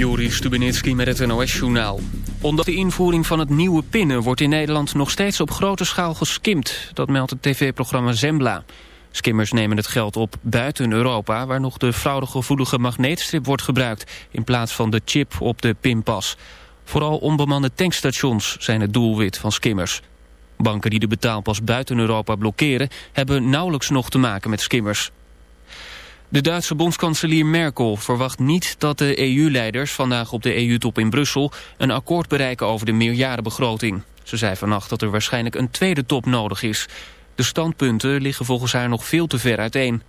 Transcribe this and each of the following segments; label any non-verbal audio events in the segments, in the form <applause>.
Joris Stubenitski met het NOS-journaal. Omdat de invoering van het nieuwe pinnen wordt in Nederland nog steeds op grote schaal geskimd. Dat meldt het tv-programma Zembla. Skimmers nemen het geld op buiten Europa... waar nog de fraudegevoelige magneetstrip wordt gebruikt... in plaats van de chip op de pinpas. Vooral onbemande tankstations zijn het doelwit van skimmers. Banken die de betaalpas buiten Europa blokkeren... hebben nauwelijks nog te maken met skimmers. De Duitse bondskanselier Merkel verwacht niet dat de EU-leiders vandaag op de EU-top in Brussel een akkoord bereiken over de meerjarenbegroting. Ze zei vannacht dat er waarschijnlijk een tweede top nodig is. De standpunten liggen volgens haar nog veel te ver uiteen.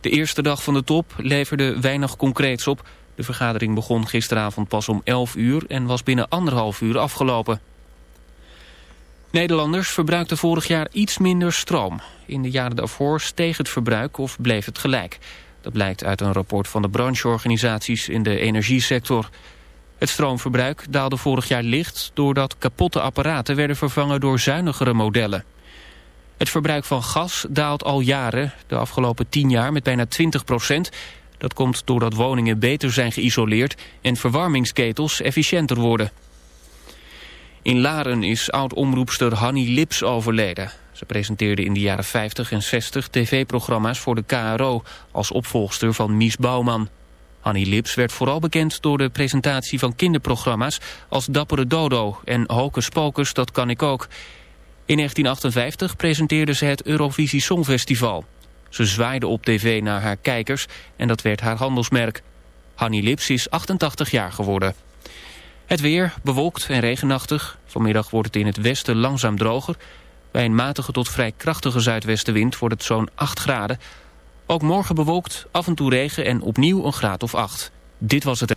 De eerste dag van de top leverde weinig concreets op. De vergadering begon gisteravond pas om 11 uur en was binnen anderhalf uur afgelopen. Nederlanders verbruikten vorig jaar iets minder stroom. In de jaren daarvoor steeg het verbruik of bleef het gelijk. Dat blijkt uit een rapport van de brancheorganisaties in de energiesector. Het stroomverbruik daalde vorig jaar licht... doordat kapotte apparaten werden vervangen door zuinigere modellen. Het verbruik van gas daalt al jaren, de afgelopen 10 jaar met bijna 20 procent. Dat komt doordat woningen beter zijn geïsoleerd... en verwarmingsketels efficiënter worden. In Laren is oud-omroepster Hanny Lips overleden. Ze presenteerde in de jaren 50 en 60 tv-programma's voor de KRO... als opvolgster van Mies Bouwman. Hanny Lips werd vooral bekend door de presentatie van kinderprogramma's... als Dappere Dodo en Hocus Pocus, dat kan ik ook. In 1958 presenteerde ze het Eurovisie Songfestival. Ze zwaaide op tv naar haar kijkers en dat werd haar handelsmerk. Hanny Lips is 88 jaar geworden. Het weer bewolkt en regenachtig. Vanmiddag wordt het in het westen langzaam droger. Bij een matige tot vrij krachtige zuidwestenwind wordt het zo'n 8 graden. Ook morgen bewolkt, af en toe regen en opnieuw een graad of 8. Dit was het...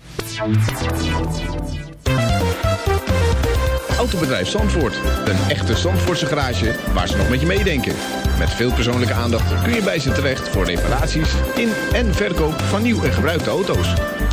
Autobedrijf Zandvoort. Een echte Zandvoortse garage waar ze nog met je meedenken. Met veel persoonlijke aandacht kun je bij ze terecht voor reparaties in en verkoop van nieuw en gebruikte auto's.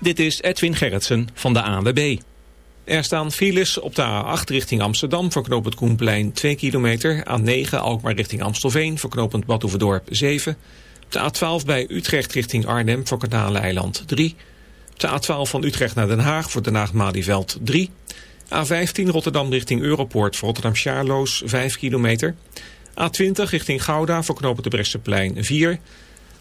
Dit is Edwin Gerritsen van de ANWB. Er staan files op de A8 richting Amsterdam voor knooppunt Koenplein 2 kilometer. A9 Alkmaar richting Amstelveen voor knooppunt Badhoevedorp 7. Op de A12 bij Utrecht richting Arnhem voor Eiland 3. Op de A12 van Utrecht naar Den Haag voor Den Haag-Malieveld 3. A15 Rotterdam richting Europoort voor Rotterdam-Charloes 5 kilometer. A20 richting Gouda voor knooppunt de Bresseplein 4.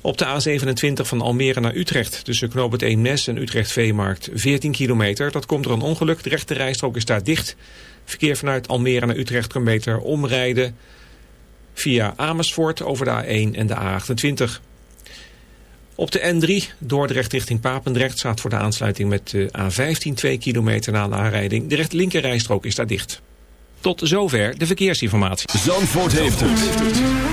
Op de A27 van Almere naar Utrecht tussen knooppunt Eemnes en Utrecht Veemarkt 14 kilometer. Dat komt door een ongeluk. De rechte rijstrook is daar dicht. Verkeer vanuit Almere naar Utrecht kan beter omrijden via Amersfoort over de A1 en de A28. Op de N3 Dordrecht richting Papendrecht staat voor de aansluiting met de A15 2 kilometer na de aanrijding. De recht linker rijstrook is daar dicht. Tot zover de verkeersinformatie. Zandvoort heeft het.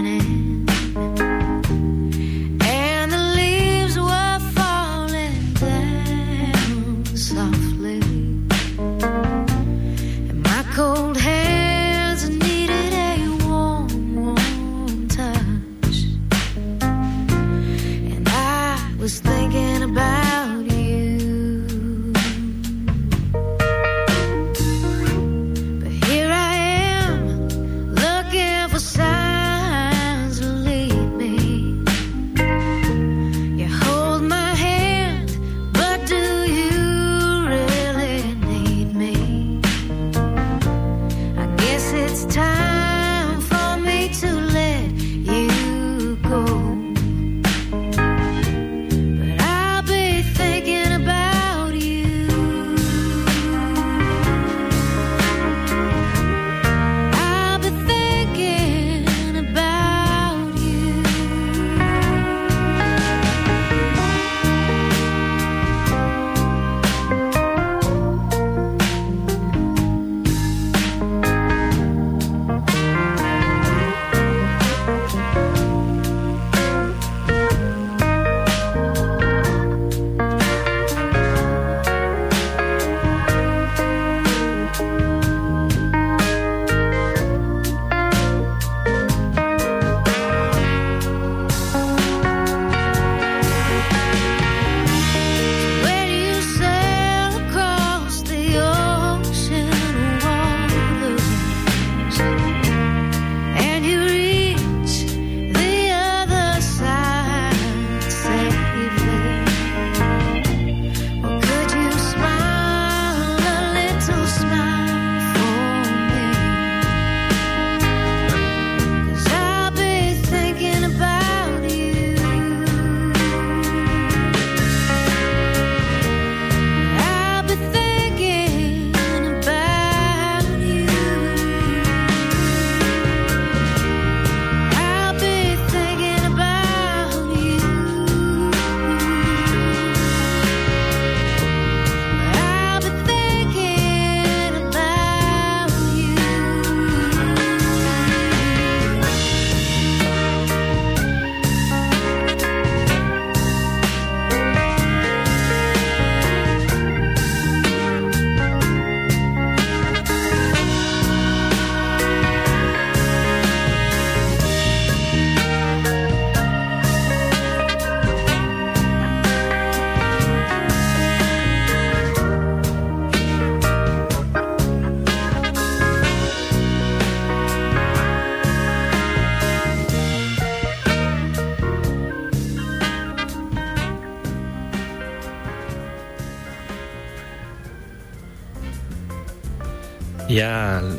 things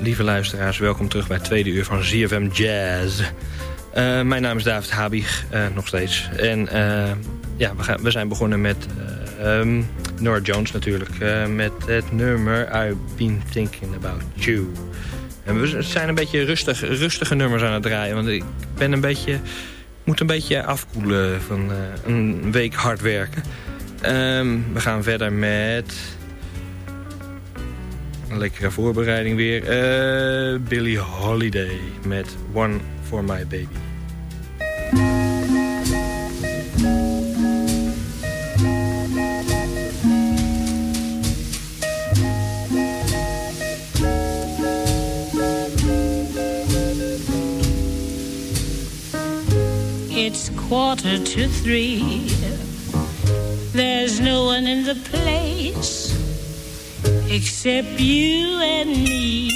Lieve luisteraars, welkom terug bij het tweede uur van ZFM Jazz. Uh, mijn naam is David Habig, uh, nog steeds. En uh, ja, we, gaan, we, zijn begonnen met um, Jones natuurlijk. met het nummer I've Been Thinking About You. En we zijn een beetje rustig, rustige nummers aan het draaien. Want ik ben een beetje, moet een beetje afkoelen van een week hard werken. Um, we gaan verder met een lekkere voorbereiding weer. Uh, Billie Holiday met One for My Baby. It's quarter to three. There's no one in the place except you and me.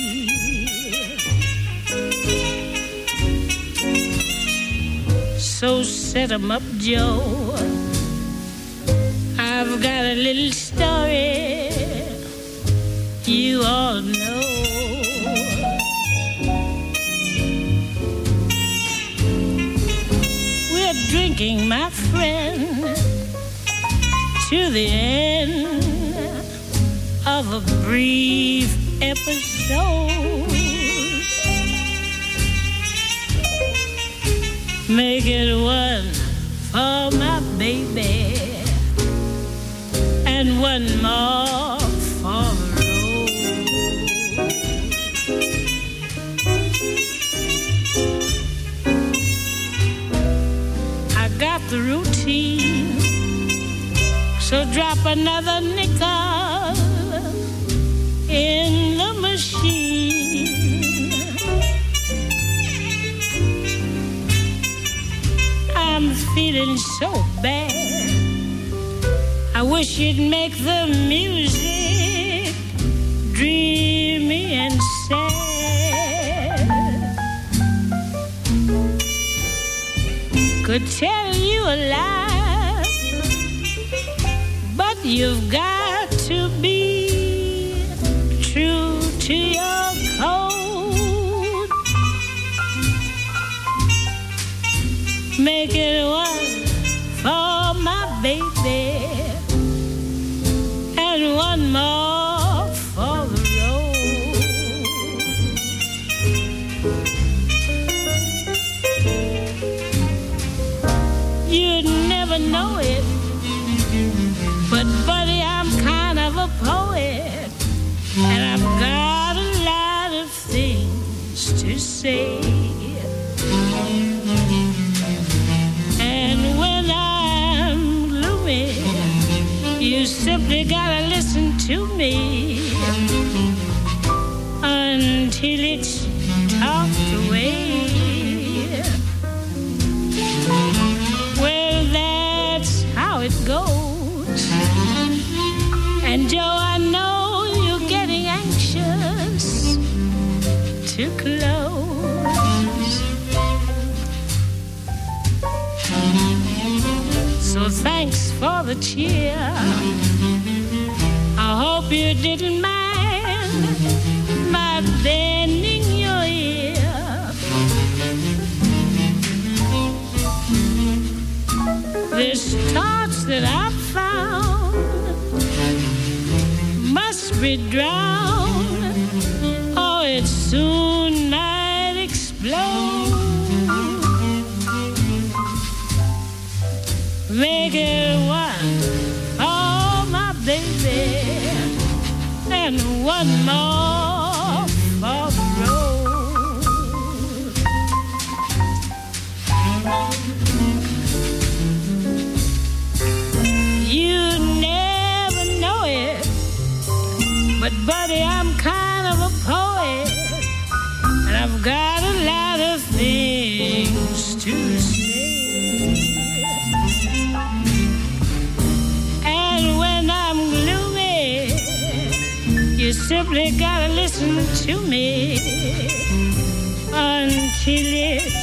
So set 'em up, Joe. I've got a little story you all know. We're drinking, my friend, to the end of a brief episode. Make it one for my baby and one more for the road. I got the routine, so drop another nickel machine. I'm feeling so bad. I wish you'd make the music dreamy and sad. Could tell you a lie, but you've got Make it cheer. I hope you didn't mind my bending your ear. This torch that I found must be drowned, or it's soon might explode. Make it No. Simply gotta listen to me until it's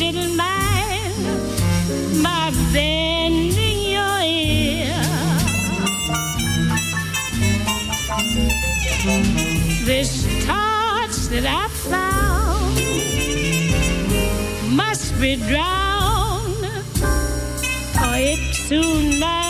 didn't mind my bending your ear. This torch that I found must be drowned, or it soon might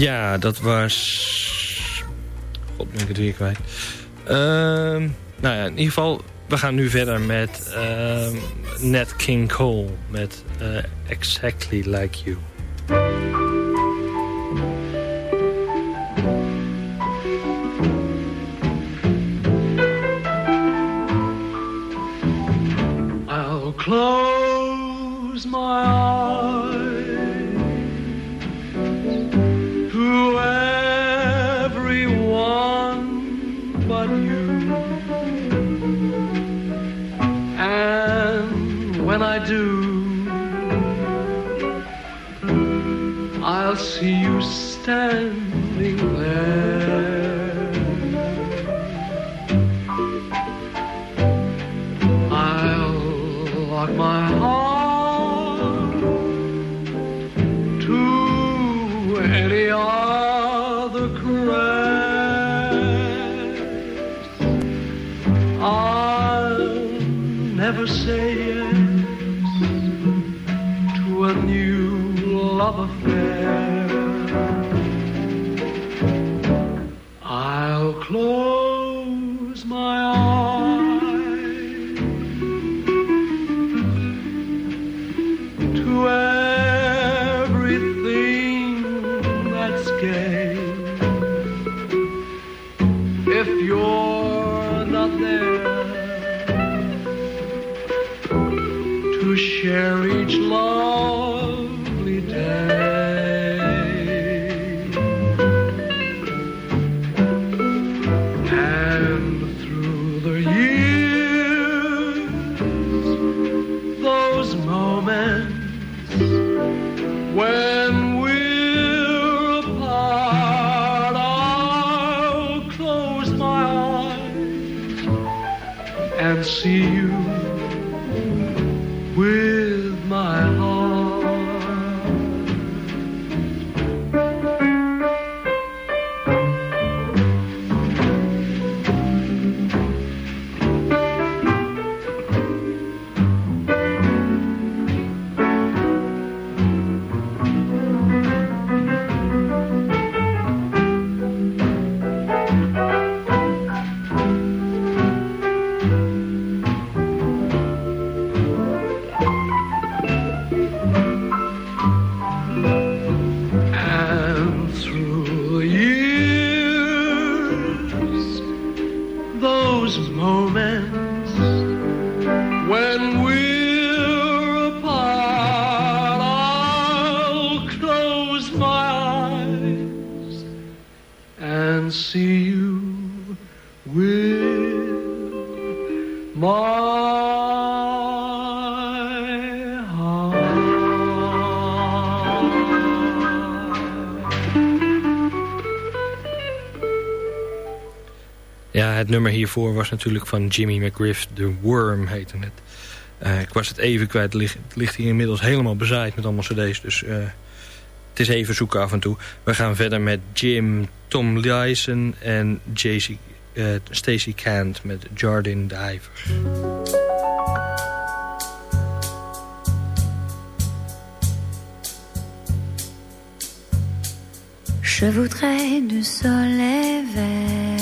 Ja, dat was... God, ben ik het weer kwijt. Ehm, nou ja, in ieder geval, we gaan nu verder met ehm Nat King Cole. Met eh, Exactly Like You. Het nummer hiervoor was natuurlijk van Jimmy McGriff. The Worm heette het. Eh, ik was het even kwijt. Het ligt, hier inmiddels helemaal bezaaid met allemaal cd's. Dus eh, het is even zoeken af en toe. We gaan verder met Jim, Tom Lyson en JC, eh, Stacey Kant met Jardin Diver. Je voudrais du soleil vert,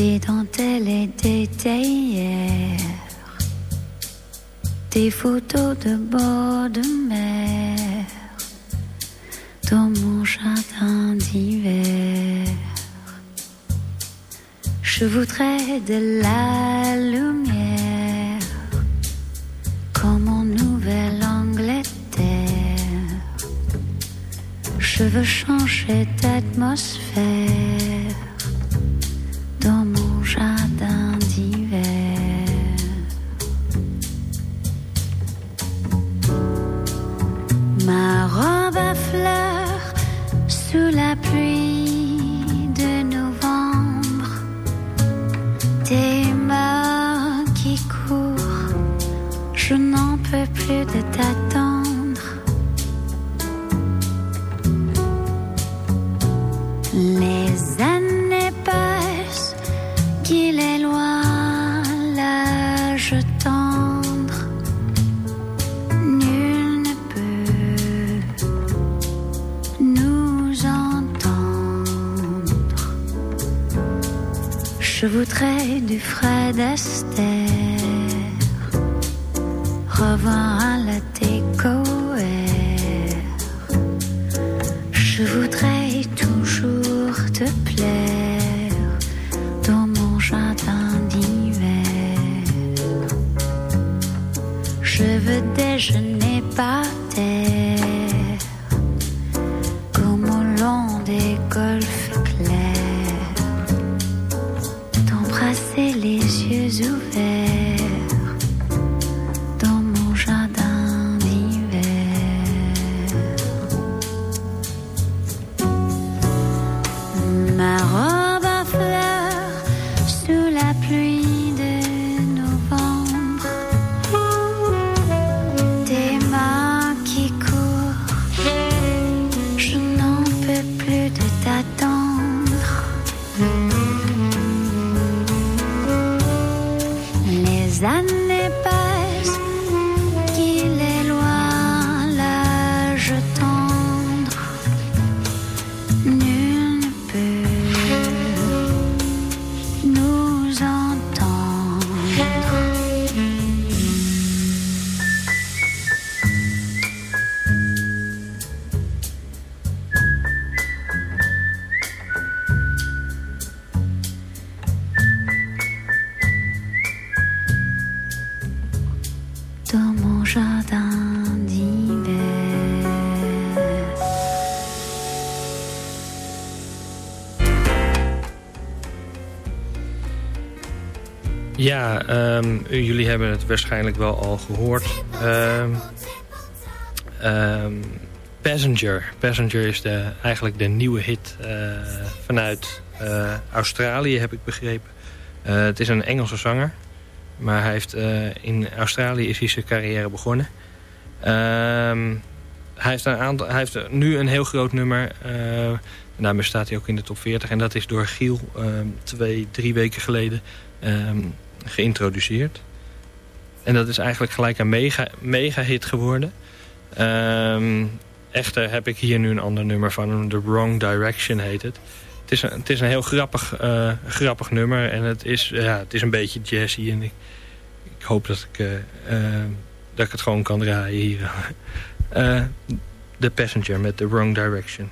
des dentelles et des théières, des photos de bord de mer dans mon jardin d'hiver. Je voudrais de la lumière comme en Nouvelle-Angleterre. Je veux changer d'atmosphère yeux ouverts Ehm, jullie hebben het waarschijnlijk wel al gehoord. Ehm, ehm, Passenger. Passenger is de, eigenlijk de nieuwe hit eh, vanuit eh, Australië, heb ik begrepen. Eh, het is een Engelse zanger. Maar hij heeft, in Australië is hij zijn carrière begonnen. Hij, heeft een aantal, hij heeft nu een heel groot nummer. en daarmee staat hij ook in de top 40. En dat is door Giel twee, drie weken geleden geïntroduceerd. En dat is eigenlijk gelijk een mega, mega hit geworden. Ehm, echter heb ik hier nu een ander nummer van. The Wrong Direction heet het. Het is een, het is een heel grappig, eh, grappig nummer. En het is, ja, het is een beetje jazzy. En ik, hoop dat ik, eh, eh, dat ik het gewoon kan draaien hier. <laughs> The Passenger met The Wrong Direction.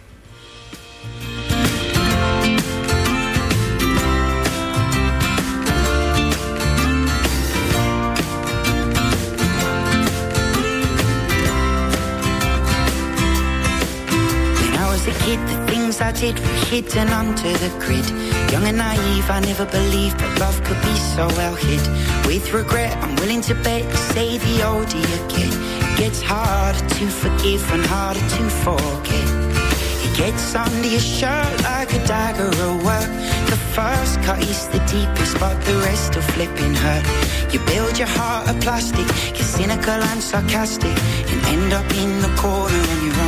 I did hidden under the grid. Young and naive, I never believed that love could be so well hid. With regret, I'm willing to bet, say the you get, it gets harder to forgive and harder to forget. It gets under your shirt like a dagger at work. The first cut is the deepest, but the rest are flipping hurt. You build your heart of plastic, you're cynical and sarcastic, and end up in the corner on your own.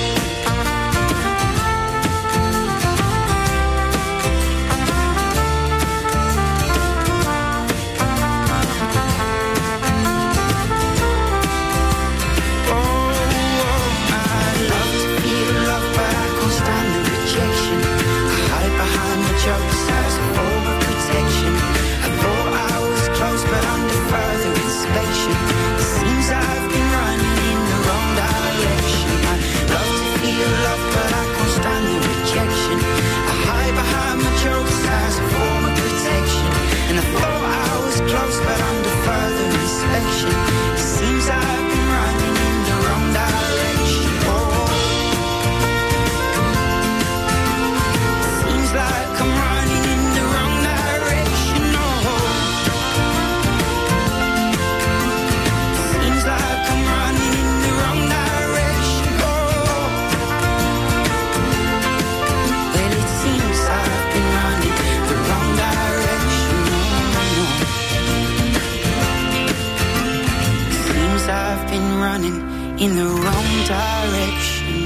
Running in the wrong direction.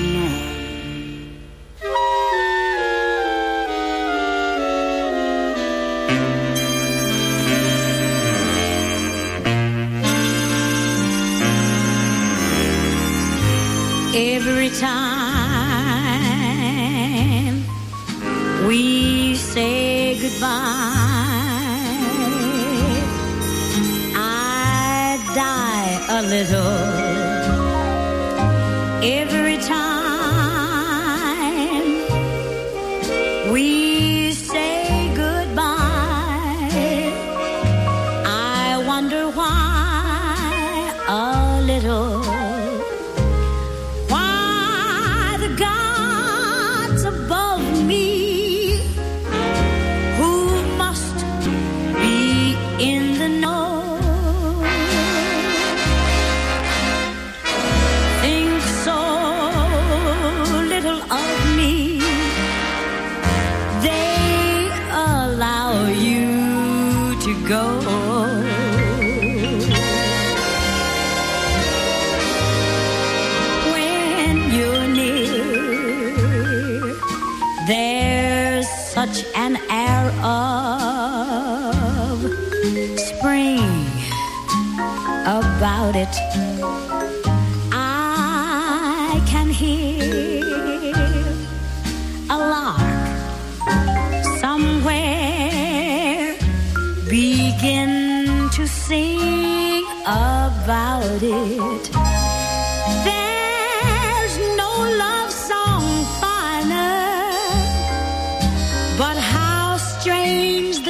Every time we say goodbye, I die a little.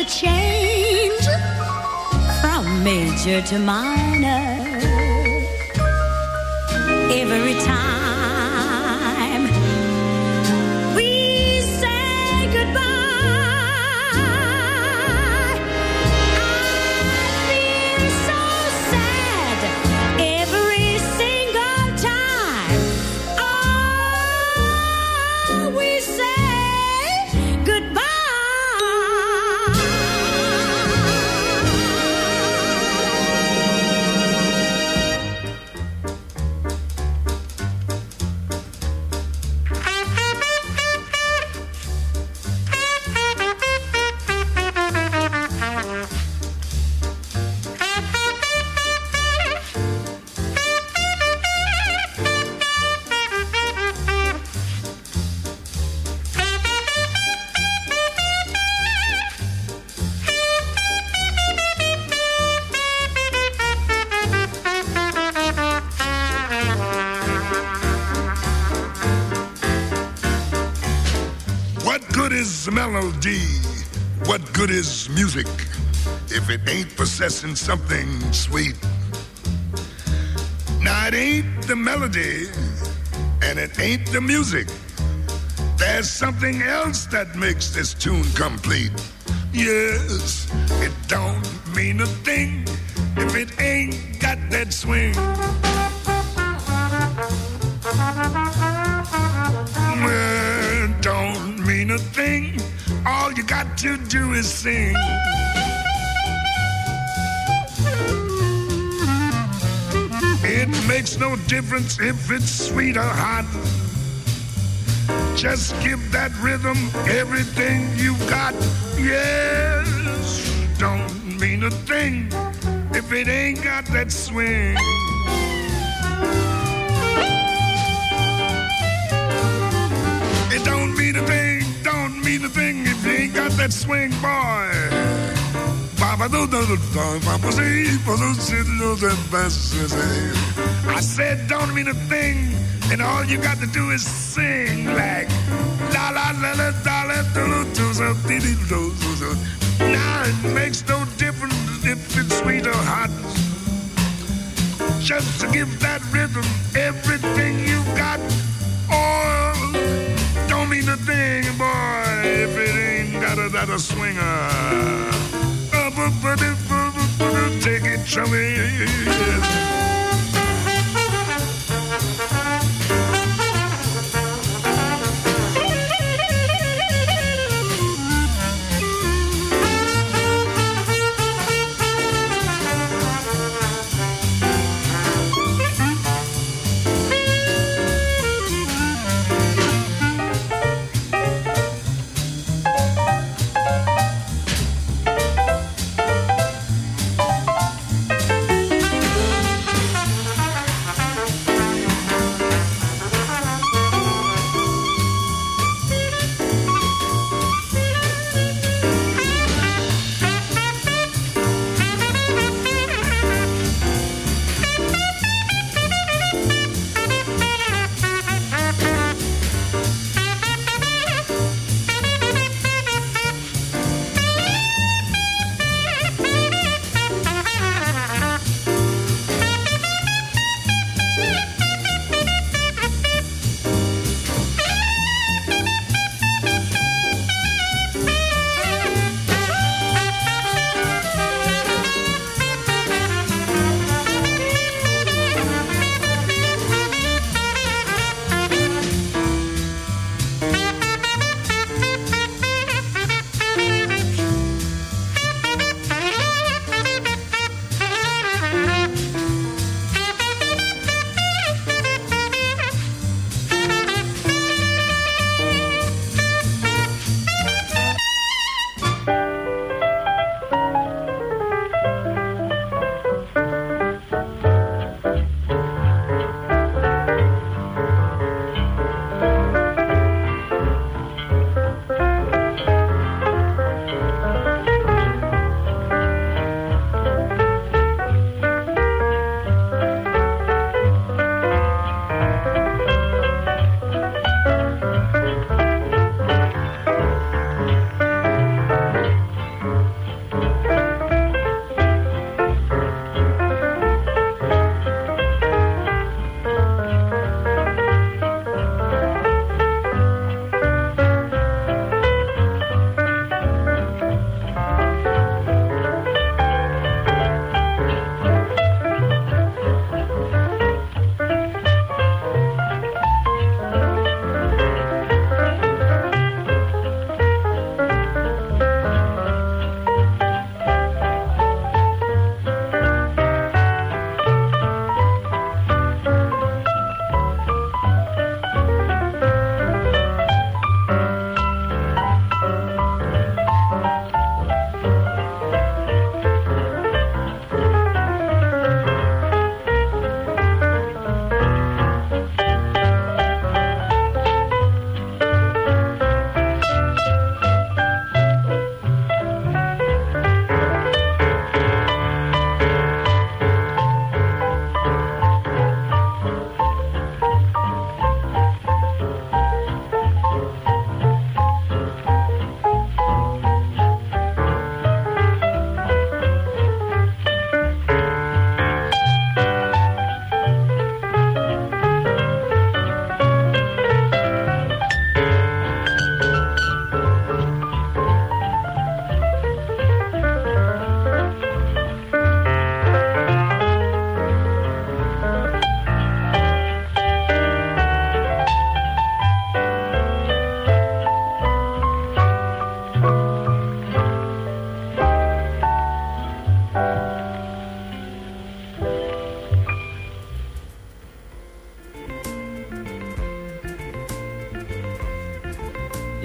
Change from major to minor. Every time possessing something sweet? Now, it ain't the melody and it ain't the music. There's something else that makes this tune complete. Yes, it don't mean a thing if it ain't got that swing. Don't mean a thing. All you got to do is sing. No difference if it's sweet or hot. Just give that rhythm everything you've got. Yes, don't mean a thing if it ain't got that swing. It don't mean a thing, don't mean a thing if you ain't got that swing, boy. I said don't mean a thing, and all you got to do is sing like la la la la la la do. Now it makes no difference if it's sweet or hot. Just to give that rhythm everything you've got. Oh, don't mean a thing, boy, if it ain't got a, that a swinger. Take it from me.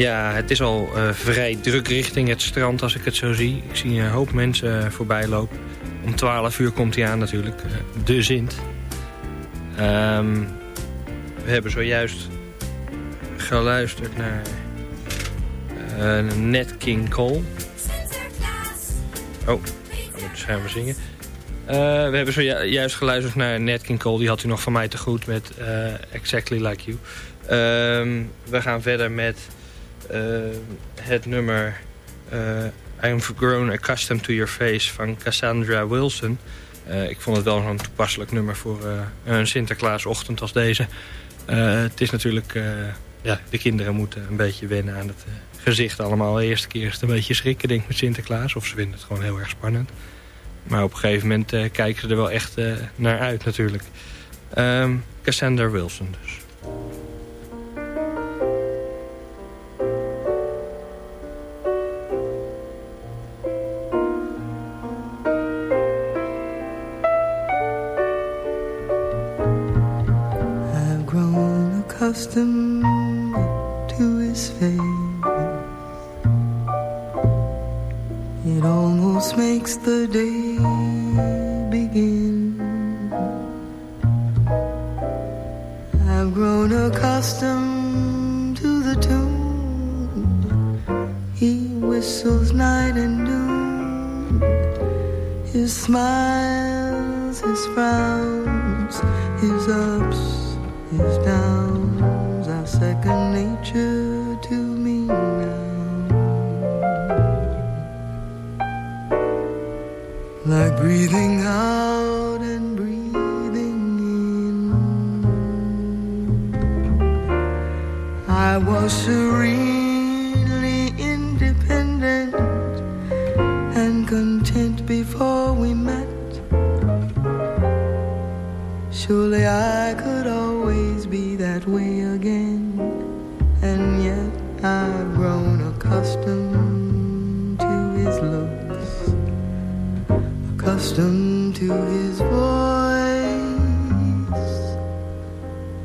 Ja, het is al eh, vrij druk richting het strand als ik het zo zie. Ik zie een hoop mensen uh, voorbij lopen. Om 12 uur komt hij aan natuurlijk, uh, de Zint. Um, we hebben zojuist geluisterd naar Nat King Cole. Oh, ik moet schermen zingen. Uh, we hebben zojuist geluisterd naar Nat King Cole. Die had u nog van mij te goed met uh, Exactly Like You. Uh, we gaan verder met het nummer I'm Grown Accustomed to Your Face van Cassandra Wilson. ik vond het wel een toepasselijk nummer voor een Sinterklaasochtend als deze. het is natuurlijk... ja, de kinderen moeten een beetje wennen aan het gezicht allemaal. De eerste keer is het een beetje schrikken denk ik met Sinterklaas. Of ze vinden het gewoon heel erg spannend. Maar op een gegeven moment kijken ze er wel echt naar uit natuurlijk. Um, Cassandra Wilson dus.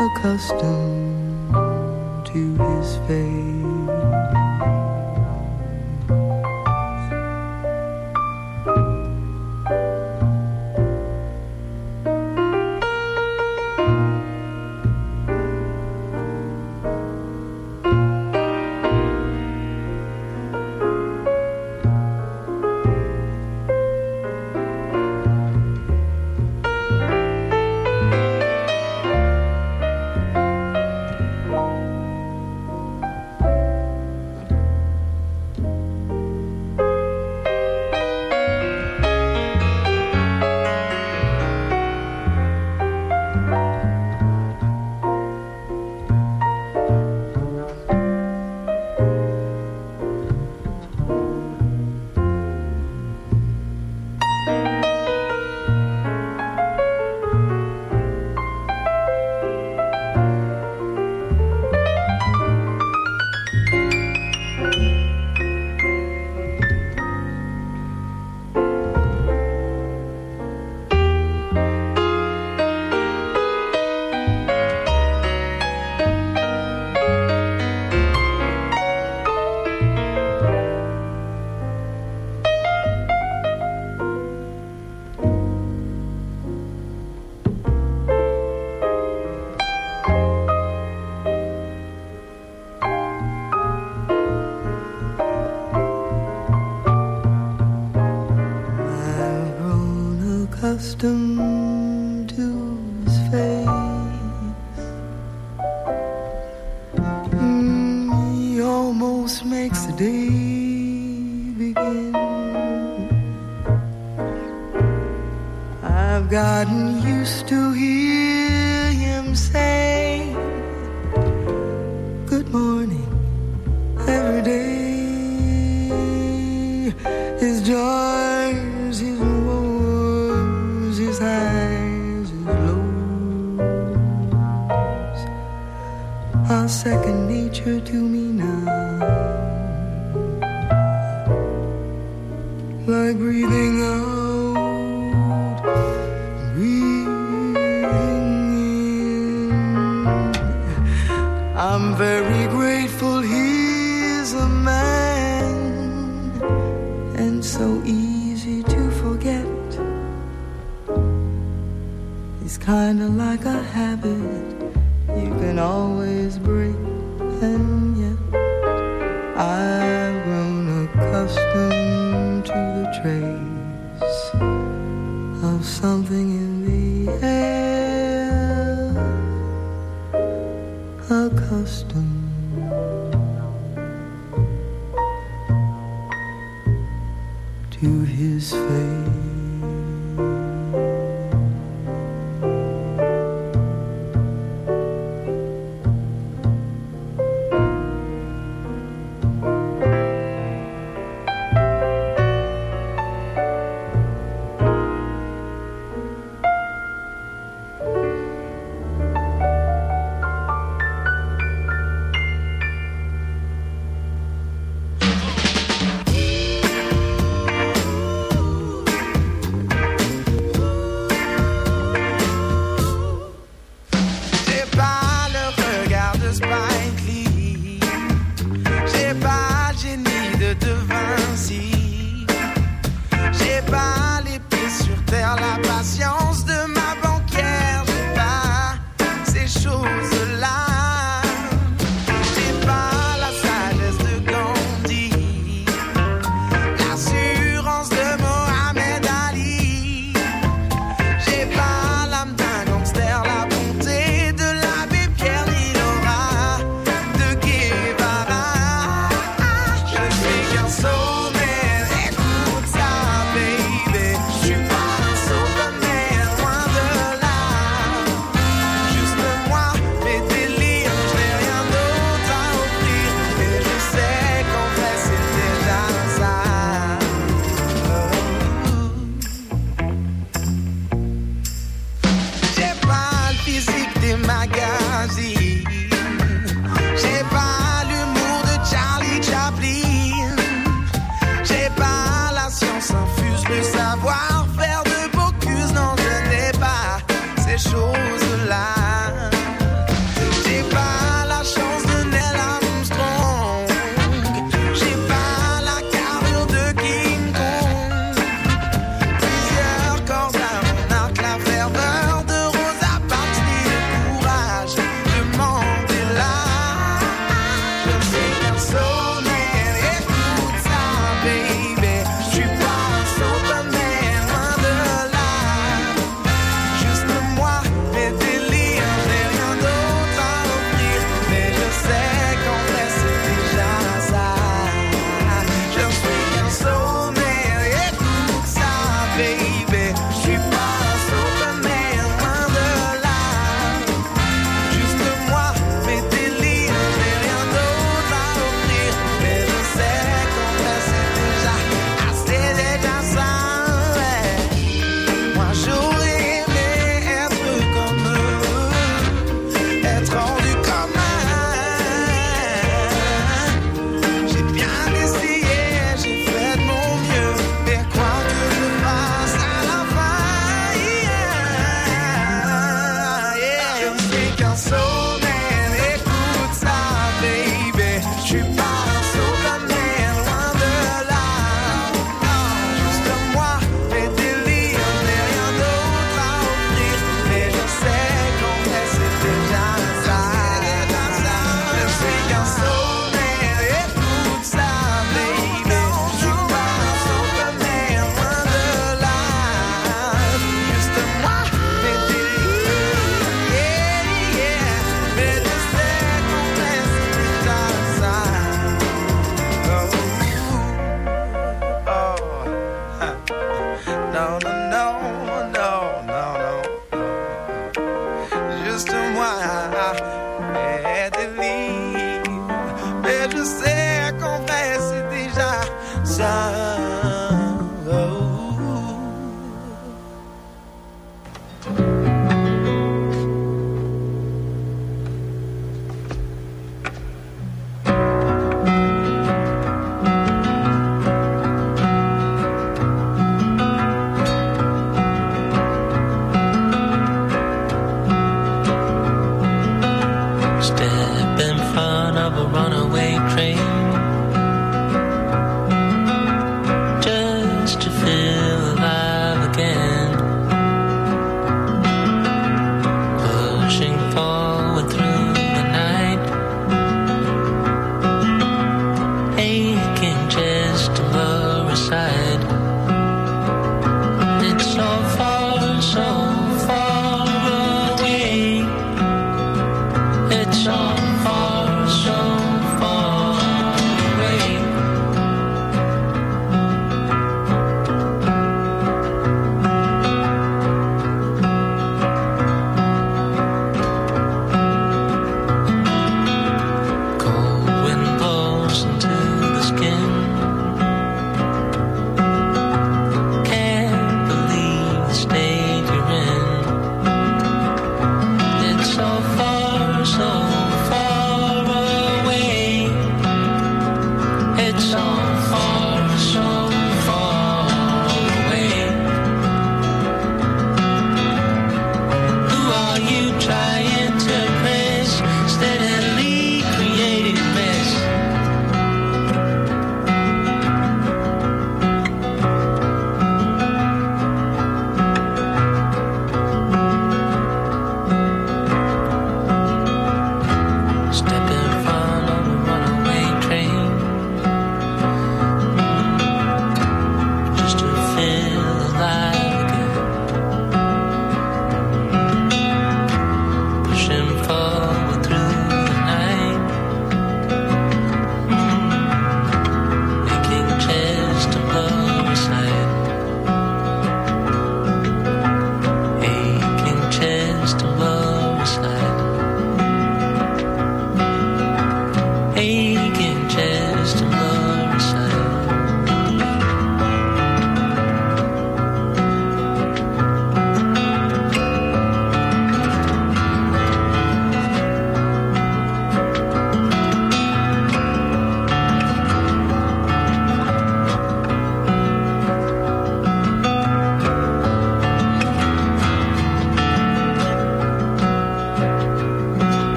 Accustomed to his face. I've gotten used to hear him say good morning every day. His joys, his woes, his highs, his lows are second nature to me My God.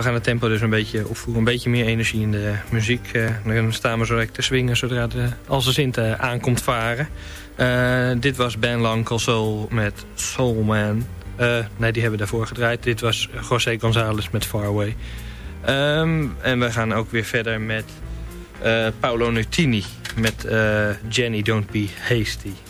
We gaan het tempo dus een beetje opvoeren. Een beetje meer energie in de muziek. Uh, dan staan we zo direct te swingen zodra de, als de Sint aankomt varen. Uh, dit was Ben Lankel Soul met Soul Man. Uh, nee, die hebben daarvoor gedraaid. Dit was José González met Far Away. Um, en we gaan ook weer verder met Paolo Nutini. Met Jenny Don't Be Hasty.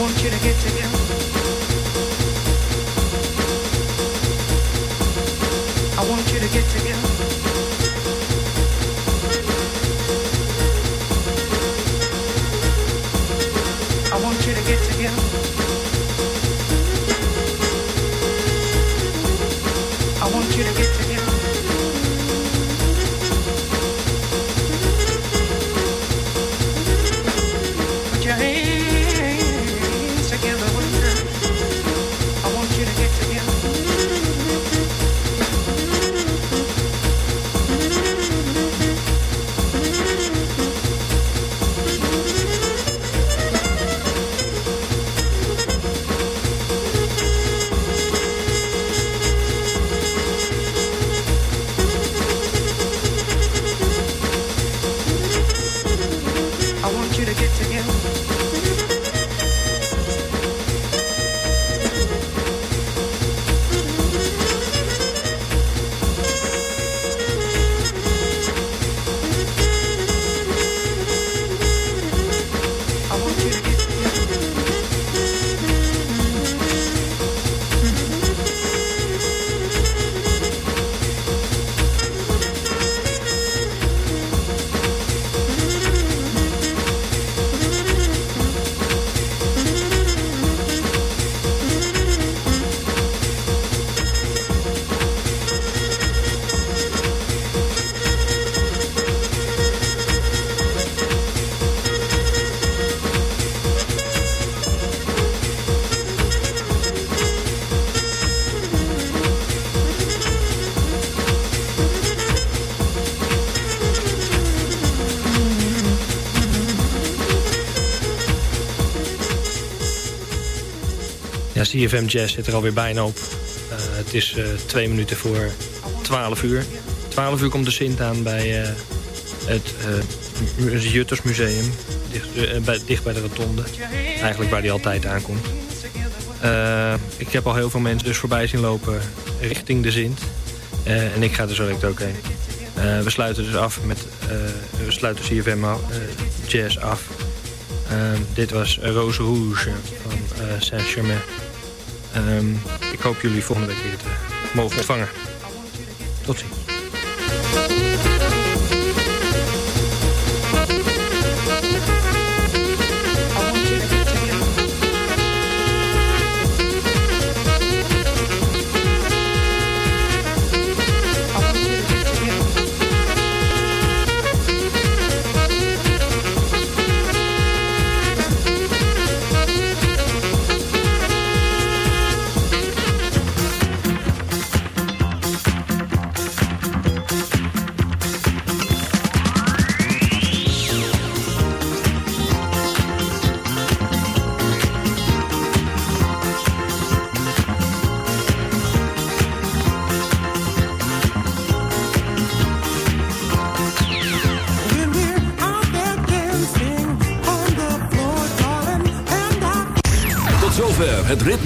want you to get. I want you to get together. CFM Jazz zit er alweer bijna op. Eh, het is eh, twee minuten voor 12 uur. 12 uur komt de Sint aan bij eh, het Juttersmuseum. Dicht, bij, dicht bij de rotonde. Eigenlijk waar die altijd aankomt. Ik heb al heel veel mensen dus voorbij zien lopen richting de Sint. En ik ga er zo direct ook heen. We sluiten dus af met... we sluiten CFM Jazz af. Dit was Rose Rouge van Saint-Germain. Ehm, ik hoop jullie volgende week weer te mogen ontvangen. Tot ziens.